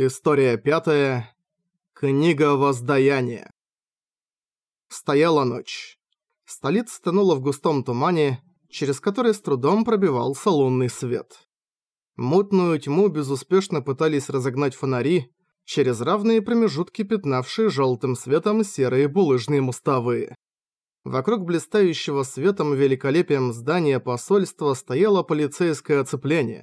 История пятая. Книга воздаяния. Стояла ночь. Столица тонула в густом тумане, через который с трудом пробивался лунный свет. Мутную тьму безуспешно пытались разогнать фонари, через равные промежутки пятнавшие желтым светом серые булыжные мостовые. Вокруг блистающего светом великолепием здания посольства стояло полицейское оцепление.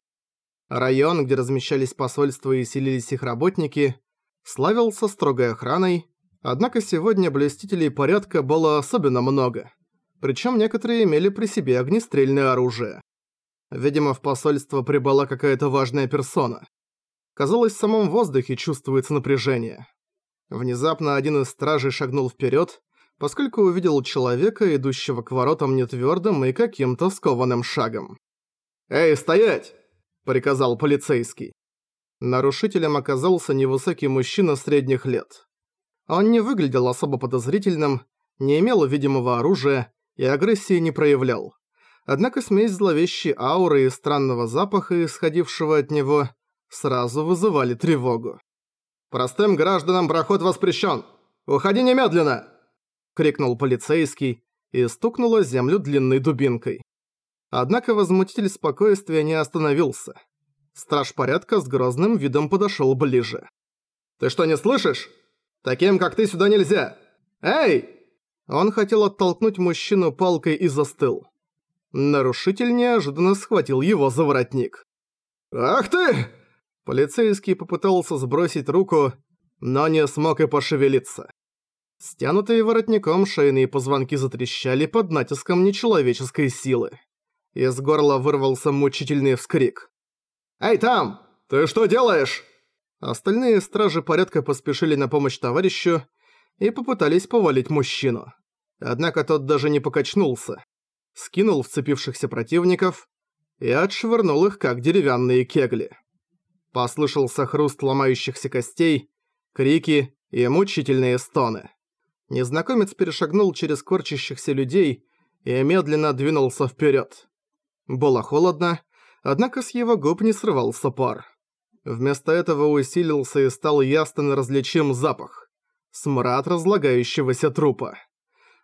Район, где размещались посольства и селились их работники, славился строгой охраной, однако сегодня блюстителей порядка было особенно много. Причем некоторые имели при себе огнестрельное оружие. Видимо, в посольство прибыла какая-то важная персона. Казалось, в самом воздухе чувствуется напряжение. Внезапно один из стражей шагнул вперед, поскольку увидел человека, идущего к воротам нетвёрдым и каким-то скованным шагом. «Эй, стоять!» Приказал полицейский. Нарушителем оказался невысокий мужчина средних лет. Он не выглядел особо подозрительным, не имел видимого оружия и агрессии не проявлял. Однако смесь зловещей ауры и странного запаха, исходившего от него, сразу вызывали тревогу. «Простым гражданам проход воспрещен! Уходи немедленно!» — крикнул полицейский и стукнула землю длинной дубинкой. Однако возмутитель спокойствия не остановился. Страж порядка с грозным видом подошёл ближе. «Ты что, не слышишь? Таким, как ты, сюда нельзя! Эй!» Он хотел оттолкнуть мужчину палкой и застыл. Нарушитель неожиданно схватил его за воротник. «Ах ты!» Полицейский попытался сбросить руку, но не смог и пошевелиться. Стянутые воротником шейные позвонки затрещали под натиском нечеловеческой силы. Из горла вырвался мучительный вскрик. «Эй, там! Ты что делаешь?» Остальные стражи порядка поспешили на помощь товарищу и попытались повалить мужчину. Однако тот даже не покачнулся. Скинул вцепившихся противников и отшвырнул их, как деревянные кегли. Послышался хруст ломающихся костей, крики и мучительные стоны. Незнакомец перешагнул через корчащихся людей и медленно двинулся вперед. Было холодно, однако с его губ не срывался пар. Вместо этого усилился и стал ясно различим запах. Смрад разлагающегося трупа.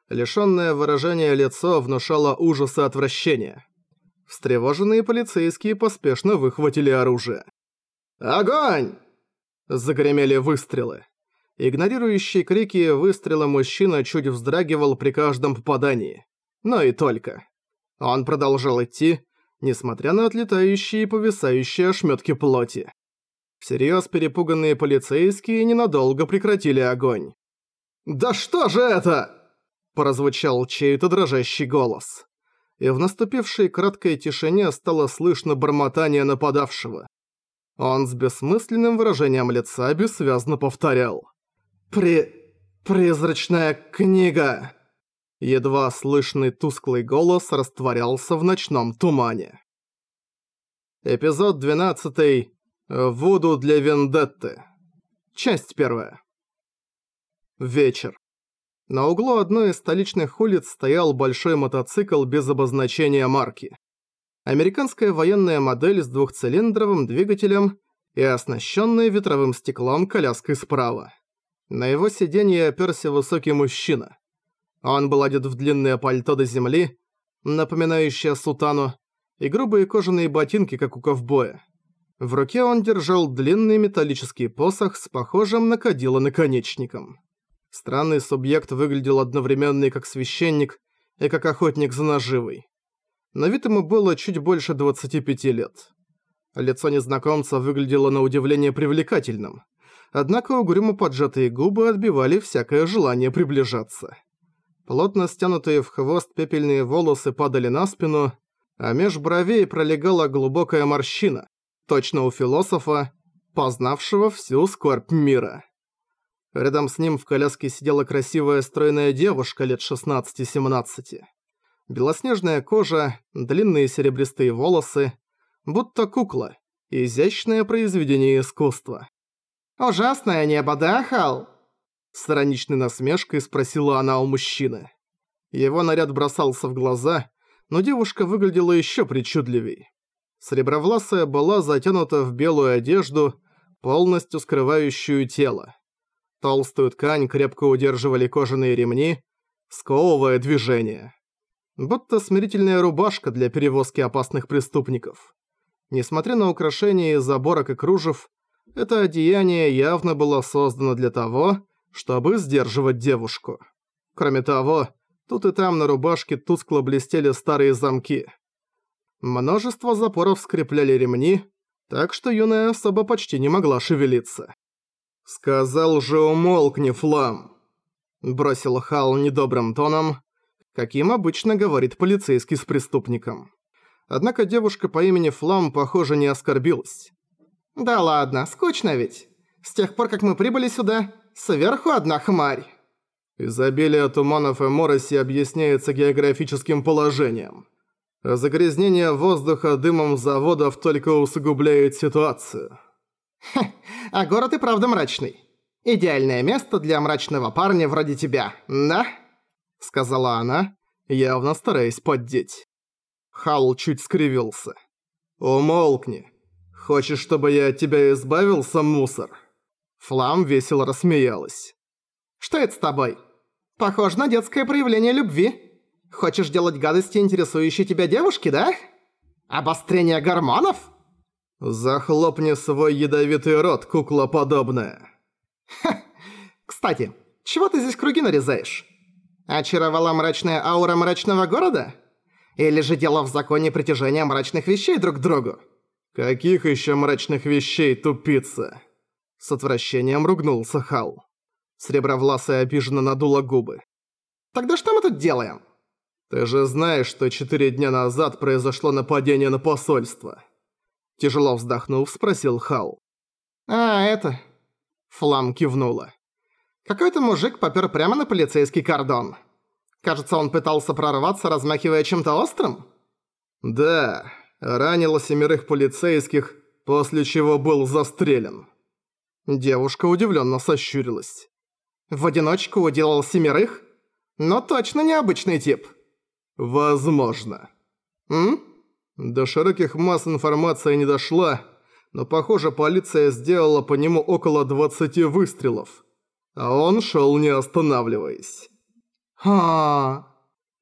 Лишённое выражение лицо внушало ужас и отвращение. Встревоженные полицейские поспешно выхватили оружие. «Огонь!» Загремели выстрелы. Игнорирующий крики выстрела мужчина чуть вздрагивал при каждом попадании. Но и только. Он продолжал идти, несмотря на отлетающие и повисающие ошметки плоти. Всерьез перепуганные полицейские ненадолго прекратили огонь. «Да что же это?» – прозвучал чей-то дрожащий голос. И в наступившей краткой тишине стало слышно бормотание нападавшего. Он с бессмысленным выражением лица бессвязно повторял. «При... призрачная книга!» Едва слышный тусклый голос растворялся в ночном тумане. Эпизод 12. Вуду для Вендетты. Часть первая. Вечер. На углу одной из столичных улиц стоял большой мотоцикл без обозначения марки. Американская военная модель с двухцилиндровым двигателем и оснащенная ветровым стеклом коляской справа. На его сиденье оперся высокий мужчина. Он был одет в длинное пальто до земли, напоминающее сутану, и грубые кожаные ботинки, как у ковбоя. В руке он держал длинный металлический посох с похожим на кадило наконечником. Странный субъект выглядел одновременно и как священник, и как охотник за наживой. На вид ему было чуть больше 25 лет. Лицо незнакомца выглядело на удивление привлекательным, однако угрюмо поджатые губы отбивали всякое желание приближаться. Плотно стянутые в хвост пепельные волосы падали на спину, а меж бровей пролегала глубокая морщина, точно у философа, познавшего всю скорбь мира. Рядом с ним в коляске сидела красивая стройная девушка лет 16-17. Белоснежная кожа, длинные серебристые волосы, будто кукла, изящное произведение искусства. «Ужасное небо, да, Хал?» С ироничной насмешкой спросила она у мужчины. Его наряд бросался в глаза, но девушка выглядела еще причудливей. Сребровласая была затянута в белую одежду, полностью скрывающую тело. Толстую ткань крепко удерживали кожаные ремни, сковывая движение. Будто смирительная рубашка для перевозки опасных преступников. Несмотря на украшения из заборок и кружев, это одеяние явно было создано для того, чтобы сдерживать девушку. Кроме того, тут и там на рубашке тускло блестели старые замки. Множество запоров скрепляли ремни, так что юная особа почти не могла шевелиться. «Сказал же умолкни, Флам!» Бросил Хал недобрым тоном, каким обычно говорит полицейский с преступником. Однако девушка по имени Флам, похоже, не оскорбилась. «Да ладно, скучно ведь. С тех пор, как мы прибыли сюда, сверху одна хмарь». Изобилие туманов и мороси объясняется географическим положением. А загрязнение воздуха дымом заводов только усугубляет ситуацию. Хе, а город и правда мрачный. Идеальное место для мрачного парня вроде тебя, да? Сказала она, явно стараясь поддеть. Хал чуть скривился. «Умолкни. Хочешь, чтобы я от тебя избавился, мусор?» Флам весело рассмеялась. «Что это с тобой? Похоже на детское проявление любви. Хочешь делать гадости интересующей тебя девушки, да? Обострение гормонов?» «Захлопни свой ядовитый рот, кукла подобная!» «Ха! Кстати, чего ты здесь круги нарезаешь? Очаровала мрачная аура мрачного города? Или же дело в законе притяжения мрачных вещей друг к другу?» «Каких еще мрачных вещей, тупица?» С отвращением ругнулся Хал. Сребровласая обиженно надула губы. «Тогда что мы тут делаем?» «Ты же знаешь, что четыре дня назад произошло нападение на посольство?» Тяжело вздохнув, спросил Хал. «А, это...» Флам кивнула. «Какой-то мужик попёр прямо на полицейский кордон. Кажется, он пытался прорваться, размахивая чем-то острым?» «Да, ранило семерых полицейских, после чего был застрелен». Девушка удивленно сощурилась. «В одиночку уделал семерых? Но точно необычный тип». «Возможно». «М?» До широких масс информация не дошла, но, похоже, полиция сделала по нему около 20 выстрелов. А он шел не останавливаясь. ха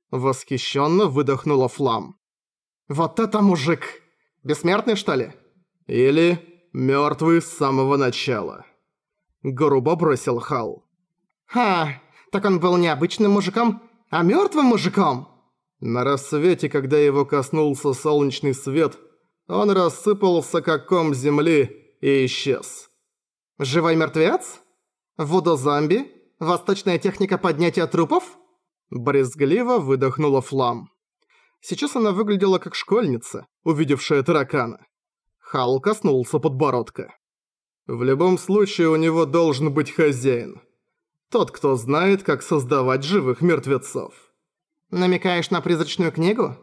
Восхищенно выдохнула Флам. «Вот это мужик! Бессмертный, что ли?» «Или мертвый с самого начала?» Грубо бросил Хал. «Ха, так он был не обычным мужиком, а мертвым мужиком!» На рассвете, когда его коснулся солнечный свет, он рассыпался как ком земли и исчез. «Живой мертвец? Вудо-зомби? Восточная техника поднятия трупов?» Брезгливо выдохнула Флам. Сейчас она выглядела как школьница, увидевшая таракана. Хал коснулся подбородка. В любом случае у него должен быть хозяин. Тот, кто знает, как создавать живых мертвецов. Намекаешь на призрачную книгу?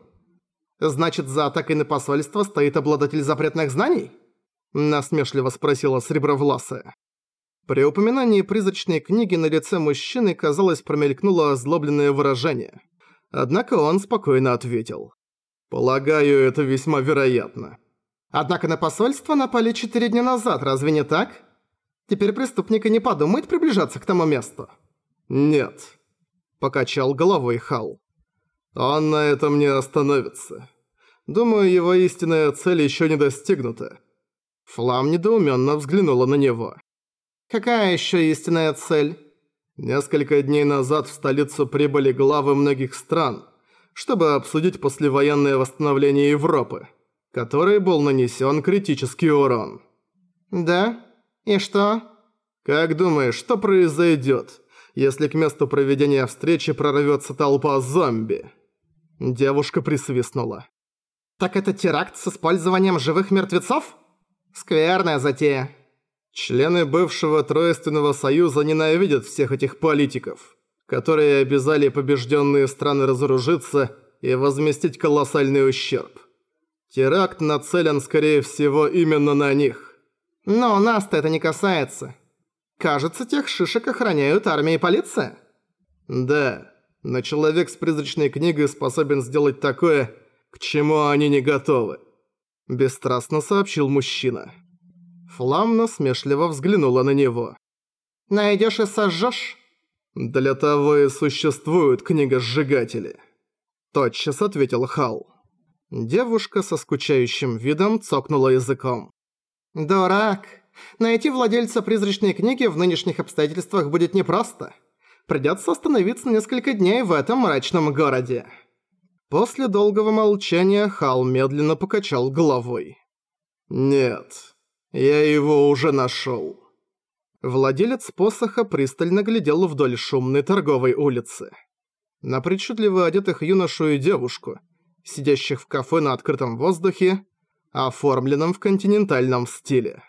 Значит, за атакой на посольство стоит обладатель запретных знаний? Насмешливо спросила Сребровласая. При упоминании призрачной книги на лице мужчины, казалось, промелькнуло озлобленное выражение. Однако он спокойно ответил. «Полагаю, это весьма вероятно». «Однако на посольство напали четыре дня назад, разве не так? Теперь преступник и не подумает приближаться к тому месту?» «Нет», – покачал головой Хал. Он на этом не остановится. Думаю, его истинная цель еще не достигнута. Флам недоуменно взглянула на него. «Какая еще истинная цель?» Несколько дней назад в столицу прибыли главы многих стран, чтобы обсудить послевоенное восстановление Европы, которой был нанесен критический урон. «Да? И что?» «Как думаешь, что произойдет, если к месту проведения встречи прорвется толпа зомби?» Девушка присвистнула. «Так это теракт с использованием живых мертвецов? Скверная затея». Члены бывшего Троественного Союза ненавидят всех этих политиков, которые обязали побежденные страны разоружиться и возместить колоссальный ущерб. Теракт нацелен, скорее всего, именно на них. Но нас-то это не касается. Кажется, тех шишек охраняют армия и полиция. Да но человек с призрачной книгой способен сделать такое, к чему они не готовы», – бесстрастно сообщил мужчина. Флам насмешливо взглянула на него. «Найдёшь и сожжёшь?» «Для того и существуют книга-сжигатели», – тотчас ответил Хал. Девушка со скучающим видом цокнула языком. «Дурак! Найти владельца призрачной книги в нынешних обстоятельствах будет непросто. Придётся остановиться несколько дней в этом мрачном городе». После долгого молчания Хал медленно покачал головой. «Нет, я его уже нашёл». Владелец посоха пристально глядел вдоль шумной торговой улицы. На причудливо одетых юношу и девушку, сидящих в кафе на открытом воздухе, оформленном в континентальном стиле.